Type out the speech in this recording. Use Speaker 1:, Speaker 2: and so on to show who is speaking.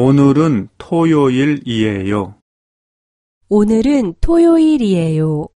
Speaker 1: 오늘은 토요일이에요.
Speaker 2: 오늘은 토요일이에요.